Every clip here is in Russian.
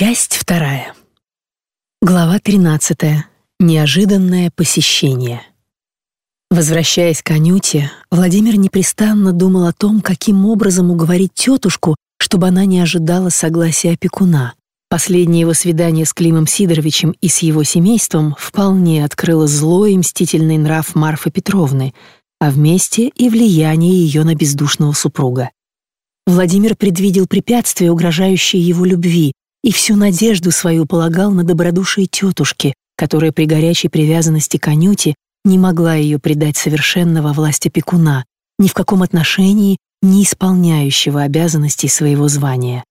Часть вторая. Глава 13. Неожиданное посещение. Возвращаясь к Анюте, Владимир непрестанно думал о том, каким образом уговорить тетушку, чтобы она не ожидала согласия опекуна. Последнее его свидание с Климом Сидоровичем и с его семейством вполне открыло злой и мстительный нрав Марфы Петровны, а вместе и влияние ее на бездушного супруга. Владимир предвидел препятствия, угрожающие его любви, и всю надежду свою полагал на добродушие тетушки, которая при горячей привязанности к Анюте не могла ее предать совершенно во власть опекуна, ни в каком отношении не исполняющего обязанностей своего звания.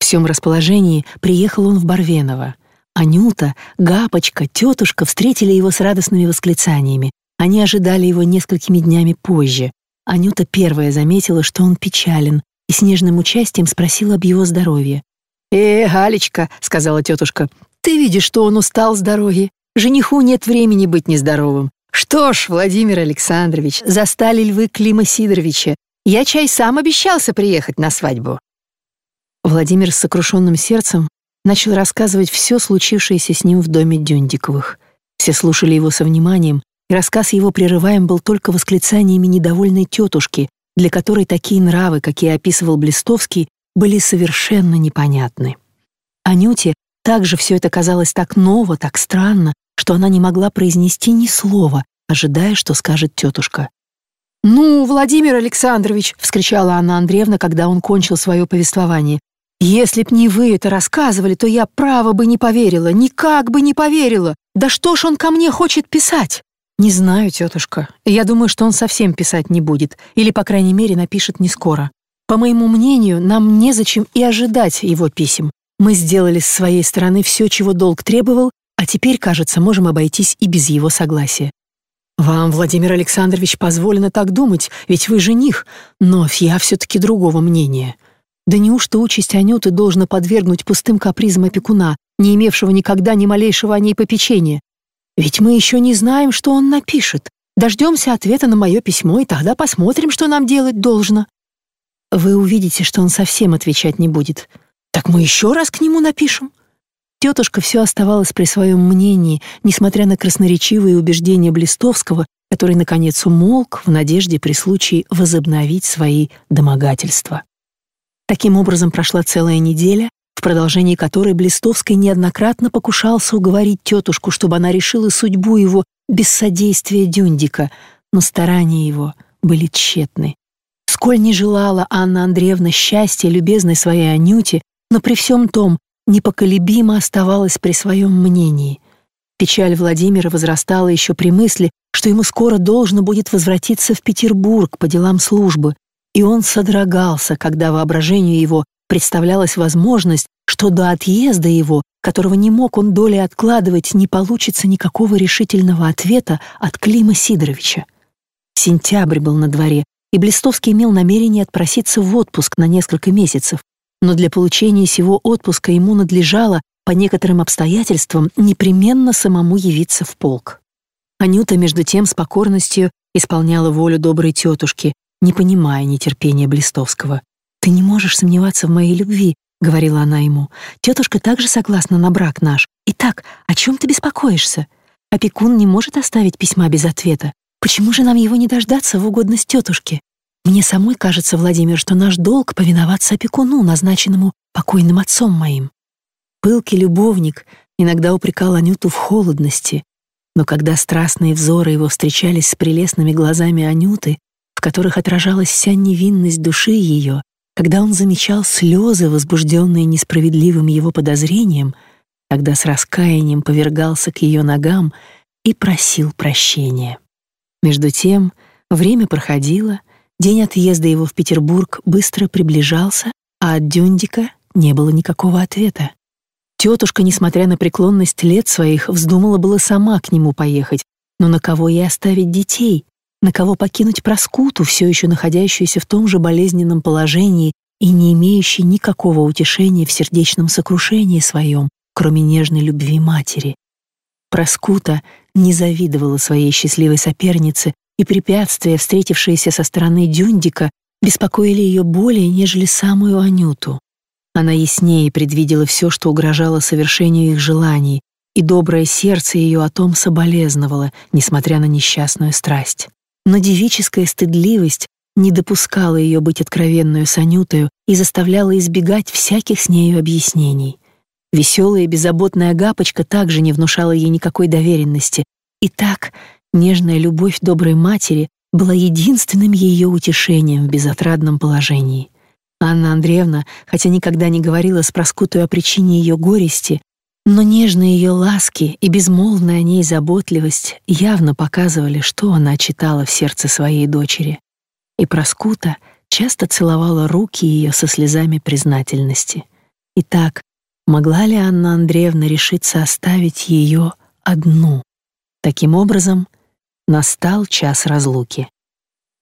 В всем расположении приехал он в Барвеново. Анюта, Гапочка, тетушка встретили его с радостными восклицаниями. Они ожидали его несколькими днями позже. Анюта первая заметила, что он печален, и с нежным участием спросила об его здоровье. «Э, Галечка», — сказала тетушка, — «ты видишь, что он устал с дороги. Жениху нет времени быть нездоровым. Что ж, Владимир Александрович, застали ль вы Клима Сидоровича? Я чай сам обещался приехать на свадьбу». Владимир с сокрушенным сердцем начал рассказывать все случившееся с ним в доме Дюндиковых. Все слушали его со вниманием, и рассказ его прерываем был только восклицаниями недовольной тетушки, для которой такие нравы, какие описывал Блистовский, были совершенно непонятны. Анюте также все это казалось так ново, так странно, что она не могла произнести ни слова, ожидая, что скажет тетушка. «Ну, Владимир Александрович!» — вскричала Анна Андреевна, когда он кончил свое повествование. «Если б не вы это рассказывали, то я право бы не поверила, никак бы не поверила. Да что ж он ко мне хочет писать?» «Не знаю, тетушка. Я думаю, что он совсем писать не будет, или, по крайней мере, напишет не скоро. По моему мнению, нам незачем и ожидать его писем. Мы сделали с своей стороны все, чего долг требовал, а теперь, кажется, можем обойтись и без его согласия. Вам, Владимир Александрович, позволено так думать, ведь вы жених, но я все-таки другого мнения. Да неужто участь Анюты должна подвергнуть пустым капризам опекуна, не имевшего никогда ни малейшего о ней попечения? Ведь мы еще не знаем, что он напишет. Дождемся ответа на мое письмо, и тогда посмотрим, что нам делать должно. Вы увидите, что он совсем отвечать не будет. Так мы еще раз к нему напишем. Тетушка все оставалась при своем мнении, несмотря на красноречивые убеждения Блистовского, который, наконец, умолк в надежде при случае возобновить свои домогательства. Таким образом прошла целая неделя, в продолжении которой Блистовский неоднократно покушался уговорить тетушку, чтобы она решила судьбу его без содействия Дюндика, но старания его были тщетны. Сколь не желала Анна Андреевна счастья любезной своей Анюте, но при всем том непоколебимо оставалась при своем мнении. Печаль Владимира возрастала еще при мысли, что ему скоро должно будет возвратиться в Петербург по делам службы, и он содрогался, когда воображению его представлялась возможность, что до отъезда его, которого не мог он долей откладывать, не получится никакого решительного ответа от Клима Сидоровича. Сентябрь был на дворе, и Блистовский имел намерение отпроситься в отпуск на несколько месяцев, но для получения сего отпуска ему надлежало по некоторым обстоятельствам непременно самому явиться в полк. Анюта, между тем, с покорностью исполняла волю доброй тетушки, не понимая нетерпения Блистовского. «Ты не можешь сомневаться в моей любви», — говорила она ему. «Тетушка также согласна на брак наш. Итак, о чем ты беспокоишься? Опекун не может оставить письма без ответа. Почему же нам его не дождаться в угодность тетушке? Мне самой кажется, Владимир, что наш долг повиноваться опекуну, назначенному покойным отцом моим. Пылкий любовник иногда упрекал Анюту в холодности, но когда страстные взоры его встречались с прелестными глазами Анюты, в которых отражалась вся невинность души ее, когда он замечал слезы, возбужденные несправедливым его подозрением, тогда с раскаянием повергался к ее ногам и просил прощения. Между тем время проходило, день отъезда его в Петербург быстро приближался, а от Дюндика не было никакого ответа. Тетушка, несмотря на преклонность лет своих, вздумала было сама к нему поехать, но на кого ей оставить детей, на кого покинуть Проскуту, все еще находящуюся в том же болезненном положении и не имеющей никакого утешения в сердечном сокрушении своем, кроме нежной любви матери. Проскута не завидовала своей счастливой сопернице, и препятствия, встретившиеся со стороны Дюндика, беспокоили ее более, нежели самую Анюту. Она яснее предвидела все, что угрожало совершению их желаний, и доброе сердце ее о том соболезновало, несмотря на несчастную страсть. Но девическая стыдливость не допускала ее быть откровенную с Анютою и заставляла избегать всяких с нею объяснений. Веселая и беззаботная Агапочка также не внушала ей никакой доверенности. И так нежная любовь доброй матери была единственным ее утешением в безотрадном положении. Анна Андреевна, хотя никогда не говорила с Проскутою о причине ее горести, но нежные ее ласки и безмолвная о ней заботливость явно показывали, что она читала в сердце своей дочери. И Проскута часто целовала руки ее со слезами признательности. Итак, могла ли Анна Андреевна решиться оставить ее одну? Таким образом, настал час разлуки.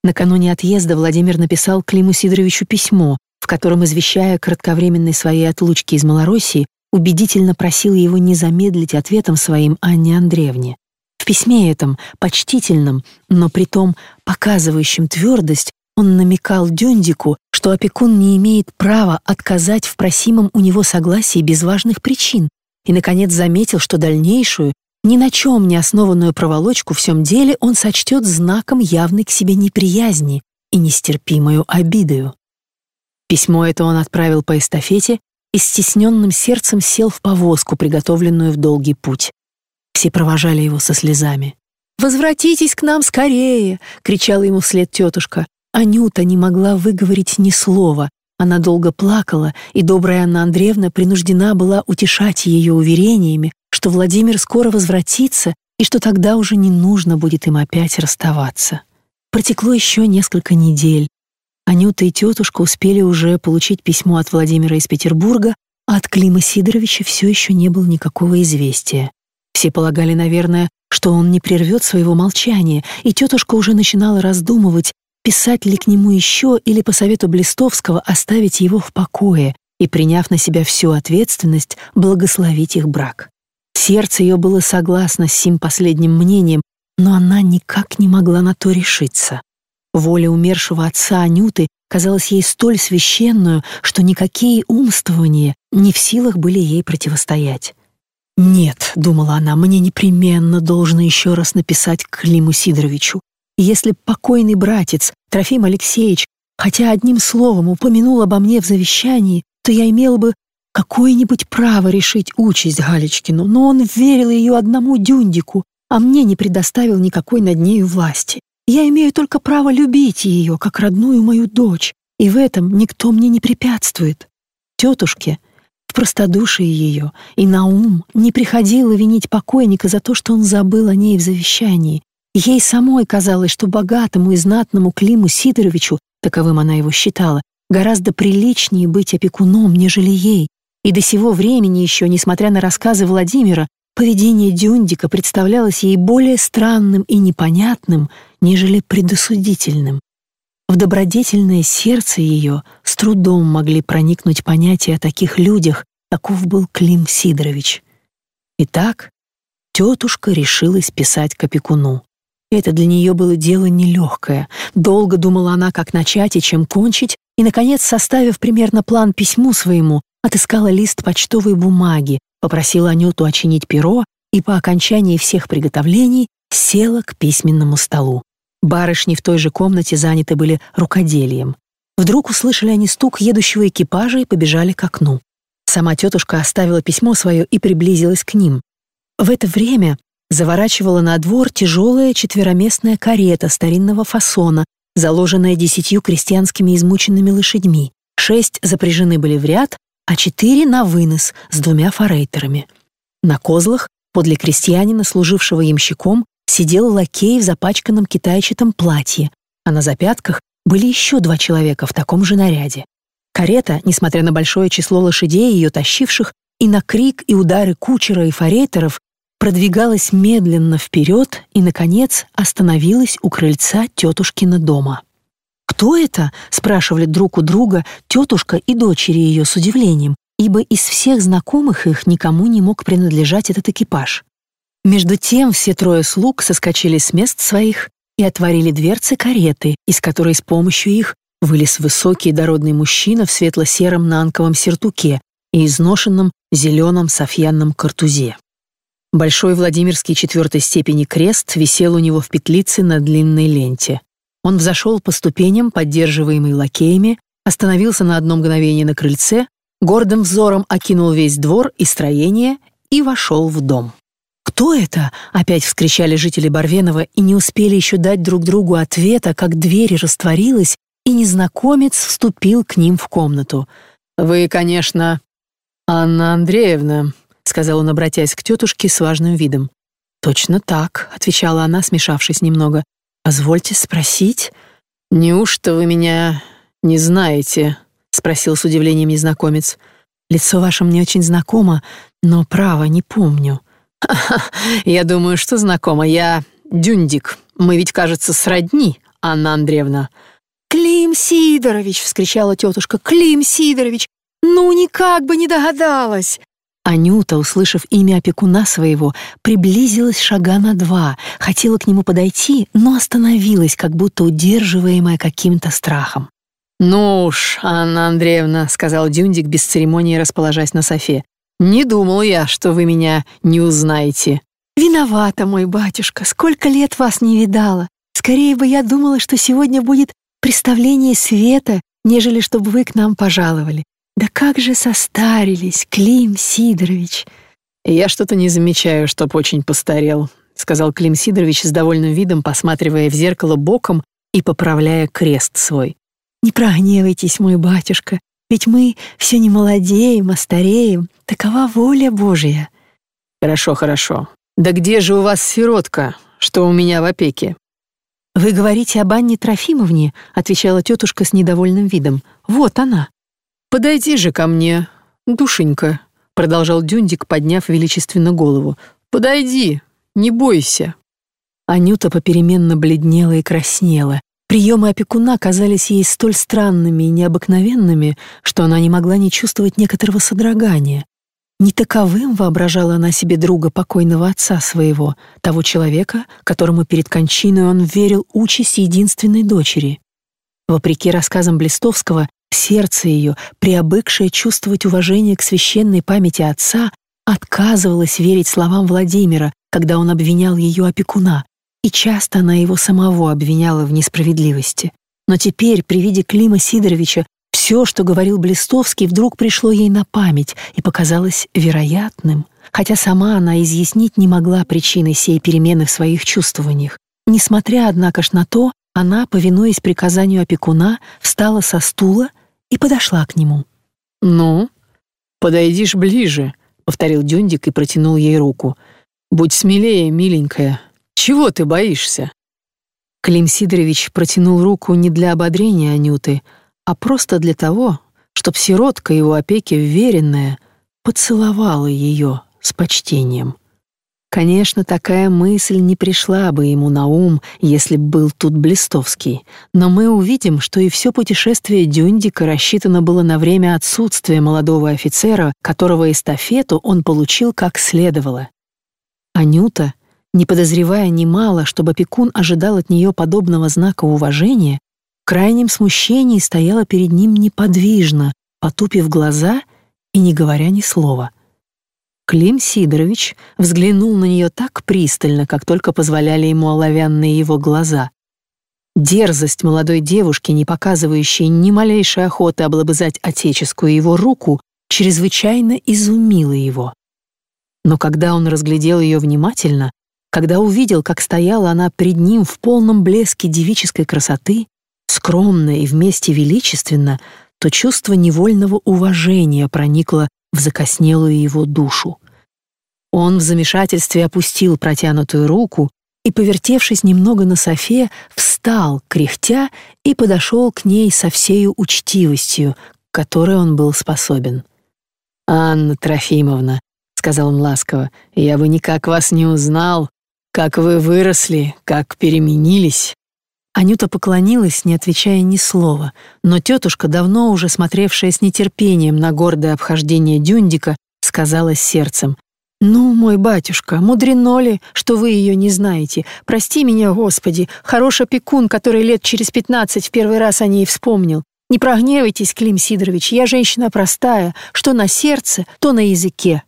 Накануне отъезда Владимир написал Климу Сидоровичу письмо, в котором, извещая кратковременной своей отлучки из Малороссии, убедительно просил его не замедлить ответом своим Анне Андреевне. В письме этом, почтительном, но притом показывающем твердость, он намекал Дюндику, что опекун не имеет права отказать в просимом у него согласии без важных причин, и, наконец, заметил, что дальнейшую, ни на чем не основанную проволочку в всем деле он сочтет знаком явной к себе неприязни и нестерпимою обидою. Письмо это он отправил по эстафете и стесненным сердцем сел в повозку, приготовленную в долгий путь. Все провожали его со слезами. «Возвратитесь к нам скорее!» — кричала ему вслед тетушка. Анюта не могла выговорить ни слова. Она долго плакала, и добрая Анна Андреевна принуждена была утешать ее уверениями, что Владимир скоро возвратится и что тогда уже не нужно будет им опять расставаться. Протекло еще несколько недель, Анюта и тетушка успели уже получить письмо от Владимира из Петербурга, а от Клима Сидоровича все еще не было никакого известия. Все полагали, наверное, что он не прервет своего молчания, и тетушка уже начинала раздумывать, писать ли к нему еще или по совету Блистовского оставить его в покое и, приняв на себя всю ответственность, благословить их брак. Сердце ее было согласно с сим последним мнением, но она никак не могла на то решиться. Воля умершего отца Анюты казалась ей столь священную, что никакие умствования не в силах были ей противостоять. «Нет», — думала она, — «мне непременно должно еще раз написать Климу Сидоровичу. И если покойный братец, Трофим Алексеевич, хотя одним словом упомянул обо мне в завещании, то я имел бы какое-нибудь право решить участь Галечкину, но он верил ее одному Дюндику, а мне не предоставил никакой над нею власти. Я имею только право любить ее, как родную мою дочь, и в этом никто мне не препятствует. Тетушке, в простодушии ее и на ум не приходило винить покойника за то, что он забыл о ней в завещании. Ей самой казалось, что богатому и знатному Климу Сидоровичу, таковым она его считала, гораздо приличнее быть опекуном, нежели ей. И до сего времени еще, несмотря на рассказы Владимира, Поведение Дюндика представлялось ей более странным и непонятным, нежели предосудительным. В добродетельное сердце ее с трудом могли проникнуть понятия о таких людях, таков был Клим Сидорович. Итак, тетушка решилась писать к опекуну. Это для нее было дело нелегкое. Долго думала она, как начать и чем кончить, и, наконец, составив примерно план письму своему, отыскала лист почтовой бумаги, попросила Анюту очинить перо и по окончании всех приготовлений села к письменному столу. Барышни в той же комнате заняты были рукоделием. Вдруг услышали они стук едущего экипажа и побежали к окну. Сама тетушка оставила письмо свое и приблизилась к ним. В это время заворачивала на двор тяжелая четвероместная карета старинного фасона, заложенная десятью крестьянскими измученными лошадьми. Шесть запряжены были в ряд, а четыре на вынос с двумя форейтерами. На козлах, подле крестьянина, служившего ямщиком, сидел лакей в запачканном китайчатом платье, а на запятках были еще два человека в таком же наряде. Карета, несмотря на большое число лошадей, ее тащивших, и на крик и удары кучера и форейтеров, продвигалась медленно вперед и, наконец, остановилась у крыльца тетушкина дома. «Кто это?» — спрашивали друг у друга тетушка и дочери ее с удивлением, ибо из всех знакомых их никому не мог принадлежать этот экипаж. Между тем все трое слуг соскочили с мест своих и отворили дверцы кареты, из которой с помощью их вылез высокий дородный мужчина в светло-сером нанковом сертуке и изношенном зеленом софьянном картузе. Большой Владимирский четвертой степени крест висел у него в петлице на длинной ленте. Он взошел по ступеням, поддерживаемый лакеями, остановился на одно мгновение на крыльце, гордым взором окинул весь двор и строение и вошел в дом. «Кто это?» — опять вскричали жители Барвенова и не успели еще дать друг другу ответа, как дверь растворилась, и незнакомец вступил к ним в комнату. «Вы, конечно, Анна Андреевна», — сказал он, обратясь к тетушке с важным видом. «Точно так», — отвечала она, смешавшись немного. «Позвольте спросить». «Неужто вы меня не знаете?» — спросил с удивлением незнакомец. «Лицо ваше мне очень знакомо, но, право, не помню». «Я думаю, что знакомо. Я Дюндик. Мы ведь, кажется, сродни, Анна Андреевна». «Клим Сидорович!» — вскричала тетушка. «Клим Сидорович! Ну, никак бы не догадалась!» Анюта, услышав имя опекуна своего, приблизилась шага на два, хотела к нему подойти, но остановилась, как будто удерживаемая каким-то страхом. «Ну уж, Анна Андреевна», — сказал Дюндик, без церемонии расположась на софе, «не думал я, что вы меня не узнаете». «Виновата, мой батюшка, сколько лет вас не видала. Скорее бы я думала, что сегодня будет представление света, нежели чтобы вы к нам пожаловали. Да как же состарились, Клим Сидорович!» «Я что-то не замечаю, чтоб очень постарел», — сказал Клим Сидорович с довольным видом, посматривая в зеркало боком и поправляя крест свой. Не прогневайтесь, мой батюшка, ведь мы все не молодеем, а стареем. Такова воля Божья. Хорошо, хорошо. Да где же у вас сиротка, что у меня в опеке? Вы говорите об Анне Трофимовне, отвечала тетушка с недовольным видом. Вот она. Подойди же ко мне, душенька, продолжал Дюндик, подняв величественно голову. Подойди, не бойся. Анюта попеременно бледнела и краснела, Приемы опекуна казались ей столь странными и необыкновенными, что она не могла не чувствовать некоторого содрогания. Не таковым воображала она себе друга покойного отца своего, того человека, которому перед кончиной он верил участь единственной дочери. Вопреки рассказам Блистовского, сердце ее, приобыкшее чувствовать уважение к священной памяти отца, отказывалось верить словам Владимира, когда он обвинял ее опекуна, и часто она его самого обвиняла в несправедливости. Но теперь, при виде Клима Сидоровича, все, что говорил Блистовский, вдруг пришло ей на память и показалось вероятным, хотя сама она изъяснить не могла причины сей перемены в своих чувствованиях. Несмотря, однако ж, на то, она, повинуясь приказанию опекуна, встала со стула и подошла к нему. «Ну, подойдишь ближе», — повторил Дюндик и протянул ей руку. «Будь смелее, миленькая, чего ты боишься?» Клим Сидорович протянул руку не для ободрения Анюты, а просто для того, чтоб сиротка его опеки вверенная поцеловала ее с почтением. Конечно, такая мысль не пришла бы ему на ум, если б был тут Блистовский, но мы увидим, что и все путешествие Дюндика рассчитано было на время отсутствия молодого офицера, которого эстафету он получил как следовало. Анюта, не подозревая немало, чтобы опекун ожидал от нее подобного знака уважения, в крайнем смущении стояла перед ним неподвижно, потупив глаза и не говоря ни слова. Клим Сидорович взглянул на нее так пристально, как только позволяли ему оловянные его глаза. Дерзость молодой девушки, не показывающей ни малейшей охоты облобызать отеческую его руку, чрезвычайно изумила его. Но когда он разглядел ее внимательно, когда увидел, как стояла она пред ним в полном блеске девической красоты, скромно и вместе величественно, то чувство невольного уважения проникло в закоснелую его душу. Он в замешательстве опустил протянутую руку и, повертевшись немного на софе, встал, кряхтя, и подошел к ней со всею учтивостью, к которой он был способен. «Анна Трофимовна», — сказал он ласково, — «я бы никак вас не узнал, как вы выросли, как переменились». Анюта поклонилась, не отвечая ни слова, но тетушка, давно уже смотревшая с нетерпением на гордое обхождение Дюндика, сказала сердцем, «Ну, мой батюшка, мудрено ли, что вы ее не знаете? Прости меня, Господи, хороший опекун, который лет через пятнадцать в первый раз о ней вспомнил. Не прогневайтесь, Клим Сидорович, я женщина простая, что на сердце, то на языке».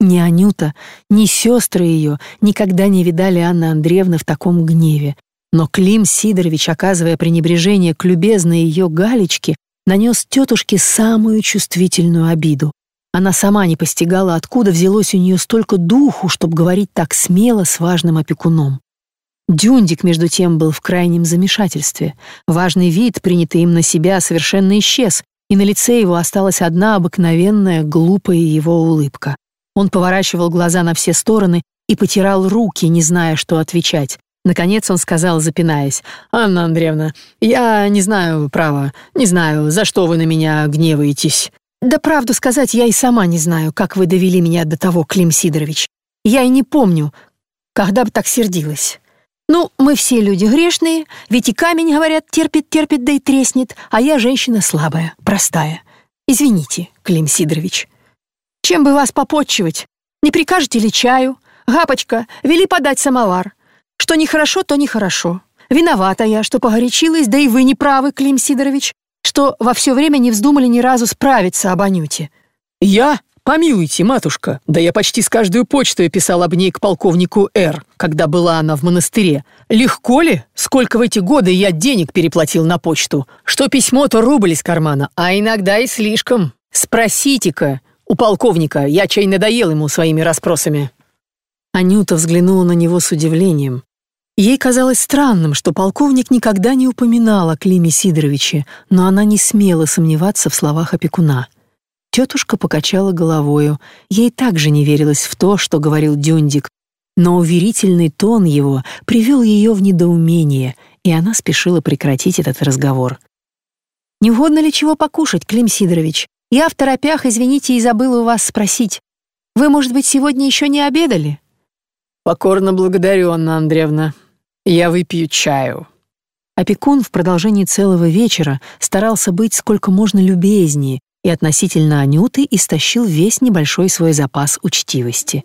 Ни Анюта, ни сестры ее никогда не видали Анны Андреевны в таком гневе. Но Клим Сидорович, оказывая пренебрежение к любезной ее Галечке, нанес тетушке самую чувствительную обиду. Она сама не постигала, откуда взялось у нее столько духу, чтобы говорить так смело с важным опекуном. Дюндик, между тем, был в крайнем замешательстве. Важный вид, принятый им на себя, совершенно исчез, и на лице его осталась одна обыкновенная, глупая его улыбка. Он поворачивал глаза на все стороны и потирал руки, не зная, что отвечать. Наконец он сказал, запинаясь, «Анна Андреевна, я не знаю, право, не знаю, за что вы на меня гневаетесь. Да правду сказать, я и сама не знаю, как вы довели меня до того, Клим Сидорович. Я и не помню, когда бы так сердилась. Ну, мы все люди грешные, ведь и камень, говорят, терпит, терпит, да и треснет, а я женщина слабая, простая. Извините, Клим Сидорович. Чем бы вас попотчевать? Не прикажете ли чаю? Гапочка, вели подать самовар. Что нехорошо, то нехорошо. Виновата я, что погорячилась, да и вы не правы, Клим Сидорович что во все время не вздумали ни разу справиться об Анюте. «Я? Помилуйте, матушка, да я почти с каждую почту писал об ней к полковнику Р, когда была она в монастыре. Легко ли? Сколько в эти годы я денег переплатил на почту? Что письмо, то рубль из кармана, а иногда и слишком. Спросите-ка у полковника, я чай надоел ему своими расспросами». Анюта взглянула на него с удивлением. Ей казалось странным, что полковник никогда не упоминал о Климе Сидоровиче, но она не смела сомневаться в словах опекуна. Тетушка покачала головою. Ей также не верилось в то, что говорил Дюндик, но уверительный тон его привел ее в недоумение, и она спешила прекратить этот разговор. «Не угодно ли чего покушать, Клим Сидорович? Я в торопях, извините, и забыла у вас спросить. Вы, может быть, сегодня еще не обедали?» «Покорно благодарю, Анна Андреевна», «Я выпью чаю». Опекун в продолжении целого вечера старался быть сколько можно любезнее и относительно Анюты истощил весь небольшой свой запас учтивости.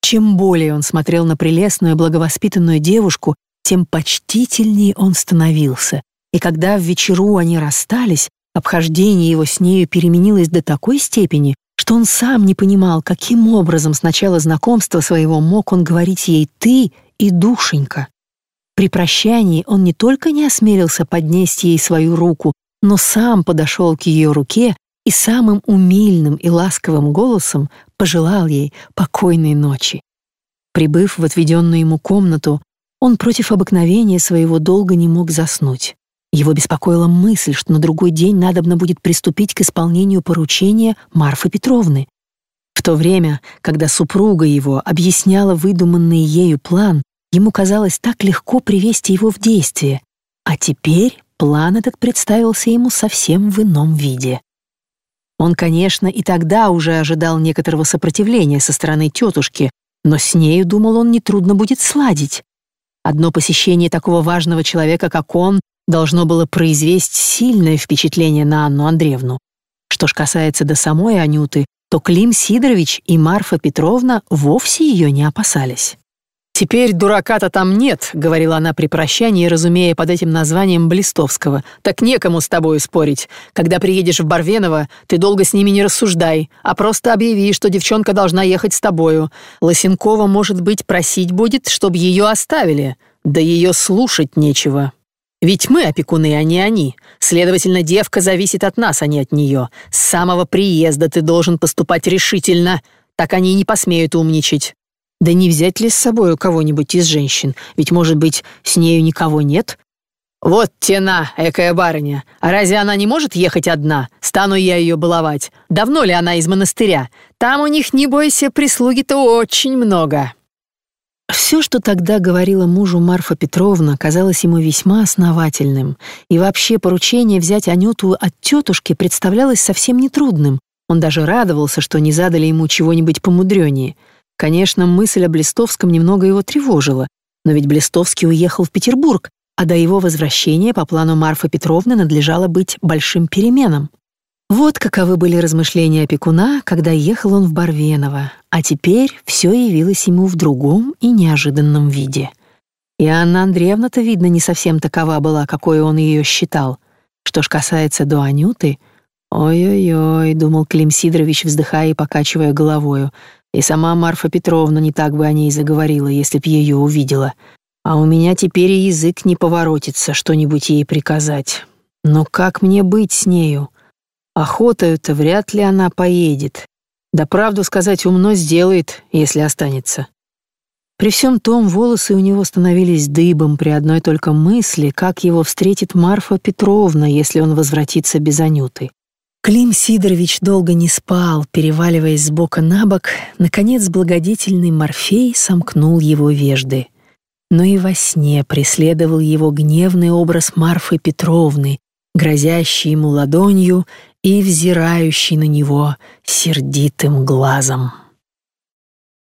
Чем более он смотрел на прелестную благовоспитанную девушку, тем почтительнее он становился, и когда в вечеру они расстались, обхождение его с нею переменилось до такой степени, что он сам не понимал, каким образом с начала знакомства своего мог он говорить ей «ты» и «душенька». При прощании он не только не осмелился поднести ей свою руку, но сам подошел к ее руке и самым умильным и ласковым голосом пожелал ей покойной ночи. Прибыв в отведенную ему комнату, он против обыкновения своего долго не мог заснуть. Его беспокоила мысль, что на другой день надобно будет приступить к исполнению поручения Марфы Петровны. В то время, когда супруга его объясняла выдуманный ею план, Ему казалось так легко привести его в действие, а теперь план этот представился ему совсем в ином виде. Он, конечно, и тогда уже ожидал некоторого сопротивления со стороны тетушки, но с нею, думал он, нетрудно будет сладить. Одно посещение такого важного человека, как он, должно было произвести сильное впечатление на Анну Андреевну. Что ж касается до самой Анюты, то Клим Сидорович и Марфа Петровна вовсе ее не опасались. «Теперь дурака-то там нет», — говорила она при прощании, разумея под этим названием Блистовского. «Так некому с тобой спорить. Когда приедешь в Барвеново, ты долго с ними не рассуждай, а просто объяви, что девчонка должна ехать с тобою. Лосенкова, может быть, просить будет, чтобы ее оставили. Да ее слушать нечего. Ведь мы опекуны, а не они. Следовательно, девка зависит от нас, а не от нее. С самого приезда ты должен поступать решительно. Так они не посмеют умничать. Да не взять ли с собой у кого-нибудь из женщин? Ведь, может быть, с нею никого нет? Вот тена, экая барыня. А разве она не может ехать одна? Стану я ее баловать. Давно ли она из монастыря? Там у них, не бойся, прислуги-то очень много. Все, что тогда говорила мужу Марфа Петровна, казалось ему весьма основательным, и вообще поручение взять Анюту от тетушки представлялось совсем нетрудным. Он даже радовался, что не задали ему чего-нибудь помудренее — Конечно, мысль о Блистовском немного его тревожила, но ведь Блистовский уехал в Петербург, а до его возвращения по плану Марфы Петровны надлежало быть большим переменам. Вот каковы были размышления опекуна, когда ехал он в Барвеново, а теперь все явилось ему в другом и неожиданном виде. И Анна Андреевна-то, видно, не совсем такова была, какой он ее считал. Что ж касается до Анюты, ой-ой-ой, думал Клим Сидорович, вздыхая и покачивая головою, и сама Марфа Петровна не так бы о ней заговорила, если б ее увидела. А у меня теперь язык не поворотится что-нибудь ей приказать. Но как мне быть с нею? Охотою-то вряд ли она поедет. Да правду сказать умно сделает, если останется. При всем том волосы у него становились дыбом при одной только мысли, как его встретит Марфа Петровна, если он возвратится без Анюты. Клим Сидорович долго не спал, переваливаясь с бока на бок. Наконец, благодетельный Морфей сомкнул его вежды. Но и во сне преследовал его гневный образ Марфы Петровны, грозящий ему ладонью и взирающий на него сердитым глазом.